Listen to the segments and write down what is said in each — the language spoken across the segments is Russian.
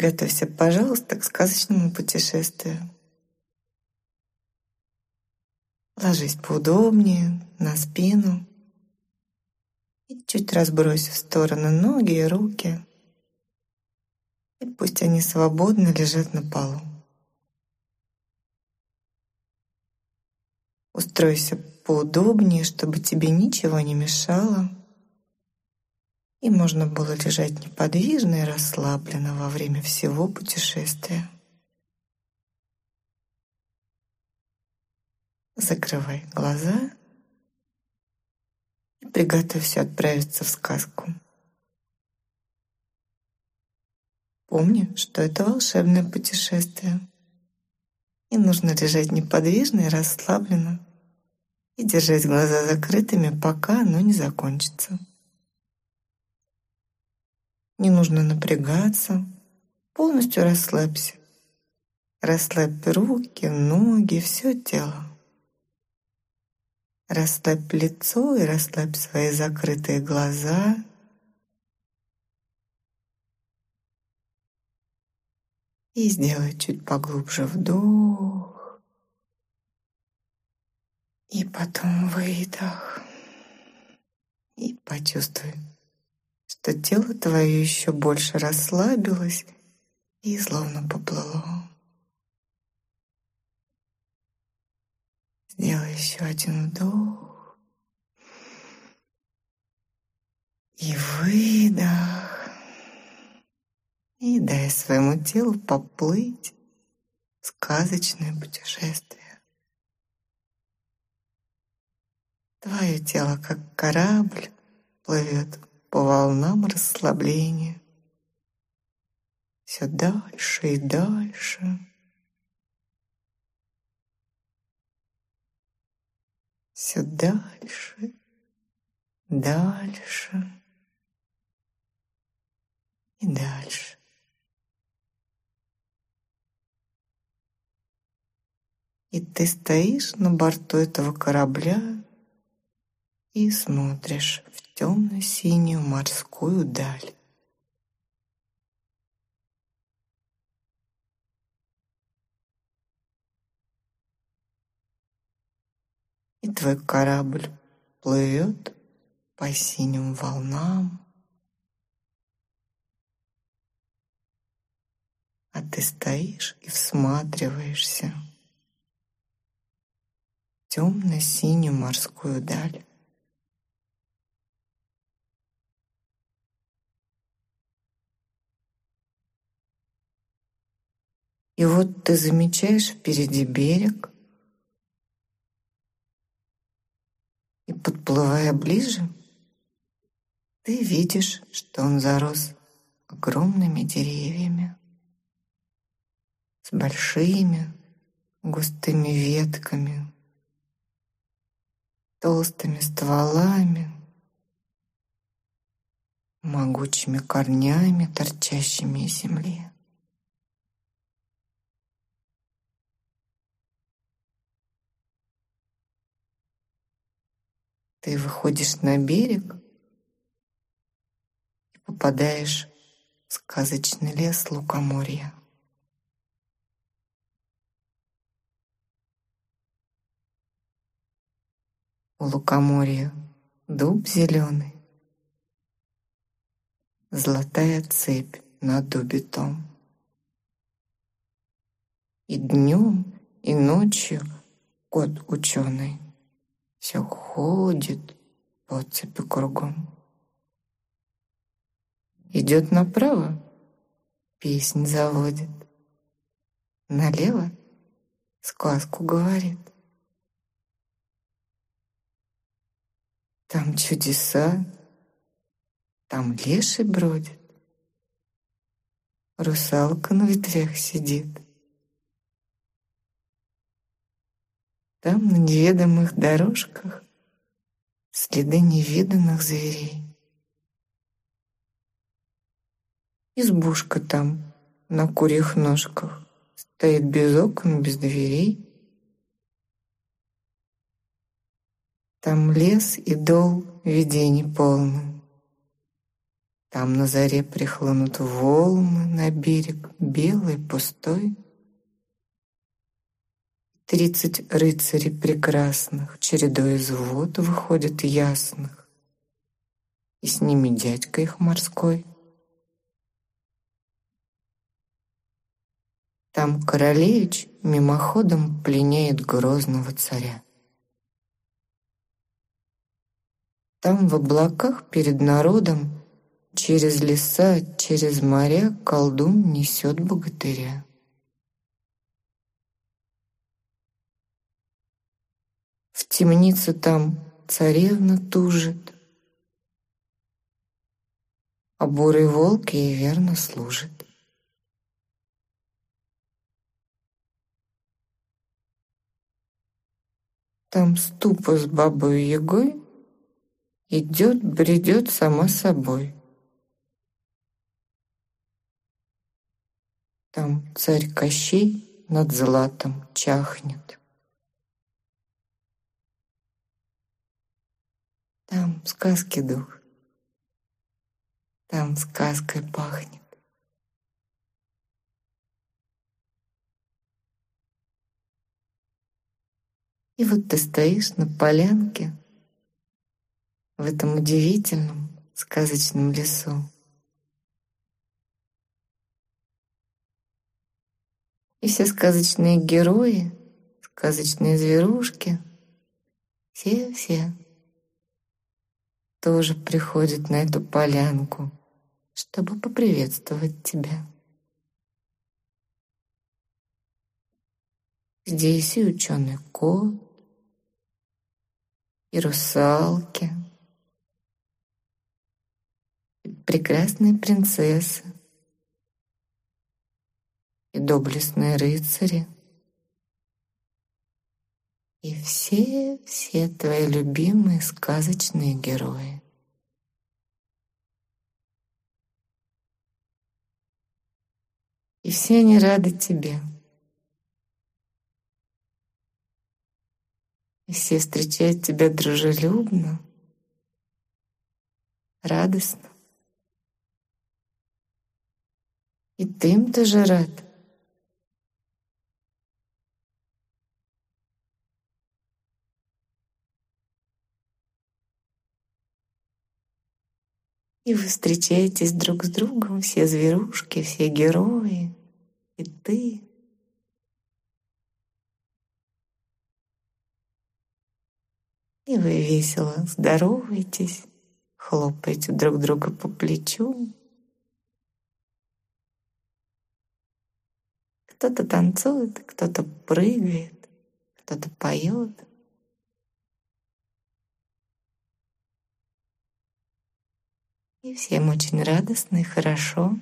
приготовься, пожалуйста, к сказочному путешествию. Ложись поудобнее, на спину. И чуть разбрось в стороны ноги и руки. И пусть они свободно лежат на полу. Устройся поудобнее, чтобы тебе ничего не мешало. И можно было лежать неподвижно и расслабленно во время всего путешествия. Закрывай глаза и приготовься отправиться в сказку. Помни, что это волшебное путешествие. И нужно лежать неподвижно и расслабленно и держать глаза закрытыми, пока оно не закончится. Не нужно напрягаться, полностью расслабься. Расслабь руки, ноги, все тело. Расслабь лицо и расслабь свои закрытые глаза. И сделай чуть поглубже вдох. И потом выдох. И почувствуй, что тело твое еще больше расслабилось и словно поплыло. Сделай еще один вдох. И выдох. И дай своему телу поплыть в сказочное путешествие. Твое тело, как корабль, плывет по волнам расслабления. Все дальше и дальше. Все дальше, дальше и дальше. И ты стоишь на борту этого корабля и смотришь в темно-синюю морскую даль. И твой корабль плывет по синим волнам, а ты стоишь и всматриваешься в темно-синюю морскую даль. И вот ты замечаешь впереди берег, и подплывая ближе, ты видишь, что он зарос огромными деревьями с большими густыми ветками, толстыми стволами, могучими корнями, торчащими из земли. Ты выходишь на берег и попадаешь в сказочный лес лукоморья. У лукоморья дуб зеленый, золотая цепь над дубе том. И днем, и ночью кот ученый все ходит по цепи кругом. Идет направо, песнь заводит. Налево сказку говорит. Там чудеса, там леший бродит. Русалка на ветвях сидит. Там на неведомых дорожках следы невиданных зверей. Избушка там на курьих ножках стоит без окон, без дверей. Там лес и дол видений полный. Там на заре прихлынут волны на берег, белый, пустой. Тридцать рыцарей прекрасных чередой из вод выходят ясных, И с ними дядька их морской. Там королевич мимоходом пленяет грозного царя. Там в облаках перед народом Через леса, через моря колдун несет богатыря. Темнице там царевна тужит, А бурый волк ей верно служит. Там ступа с бабой Егой Идет, бредет сама собой. Там царь Кощей над златом чахнет. Там сказки дух, там сказкой пахнет. И вот ты стоишь на полянке в этом удивительном сказочном лесу. И все сказочные герои, сказочные зверушки, все-все тоже приходят на эту полянку, чтобы поприветствовать тебя. Здесь и ученый кот, и русалки, прекрасные принцессы и доблестные рыцари. И все-все твои любимые сказочные герои. И все они рады тебе. И все встречают тебя дружелюбно, радостно. И ты им тоже рад. И вы встречаетесь друг с другом, все зверушки, все герои, и ты. И вы весело здороваетесь, хлопаете друг друга по плечу, Кто-то танцует, кто-то прыгает, кто-то поет. И всем очень радостно и хорошо.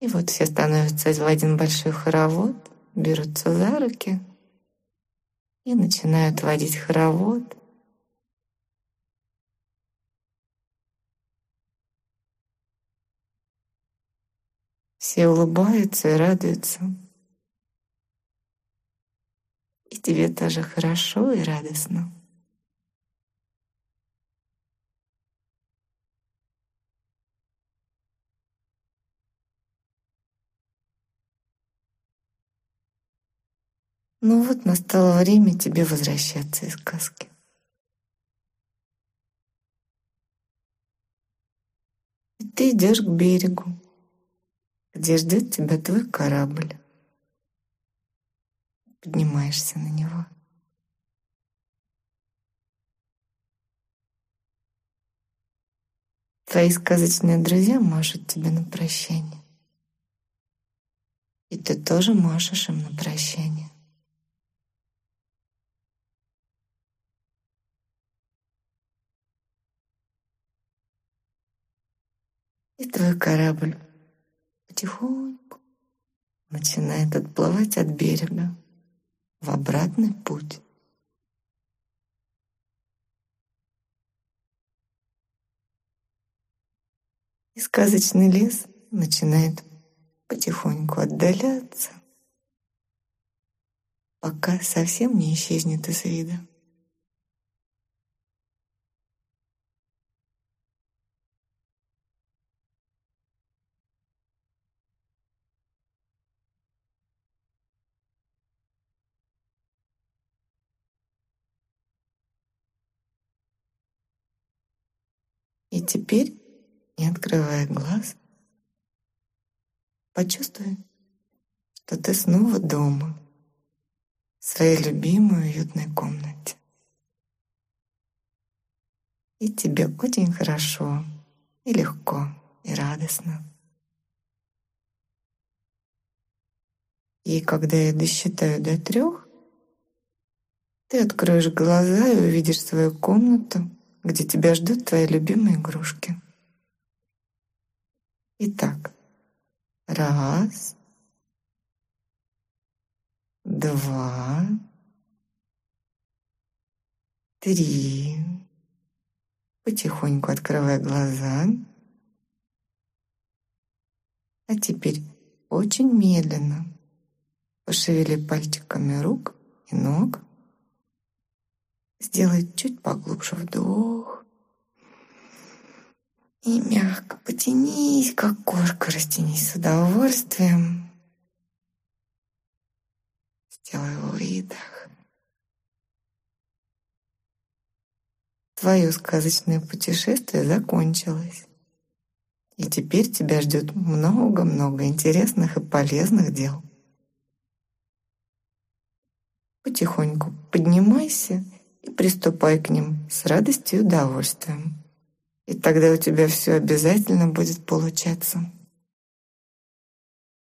И вот все становятся в один большой хоровод, берутся за руки и начинают водить хоровод. Все улыбаются и радуются. Тебе тоже хорошо и радостно. Ну вот настало время тебе возвращаться из сказки. И ты идешь к берегу где ждет тебя твой корабль. Поднимаешься на него. Твои сказочные друзья машут тебе на прощание. И ты тоже машешь им на прощание. И твой корабль потихоньку начинает отплывать от берега в обратный путь. И сказочный лес начинает потихоньку отдаляться, пока совсем не исчезнет из вида. Теперь, не открывая глаз, почувствуй, что ты снова дома, в своей любимой уютной комнате. И тебе очень хорошо, и легко, и радостно. И когда я досчитаю до трех, ты откроешь глаза и увидишь свою комнату — где тебя ждут твои любимые игрушки. Итак, раз, два, три. Потихоньку открывай глаза. А теперь очень медленно пошевели пальчиками рук и ног. Сделай чуть поглубже вдох. И мягко потянись, как кошка, растянись с удовольствием. Сделай выдох. Твое сказочное путешествие закончилось. И теперь тебя ждет много-много интересных и полезных дел. Потихоньку поднимайся и приступай к ним с радостью и удовольствием. И тогда у тебя все обязательно будет получаться.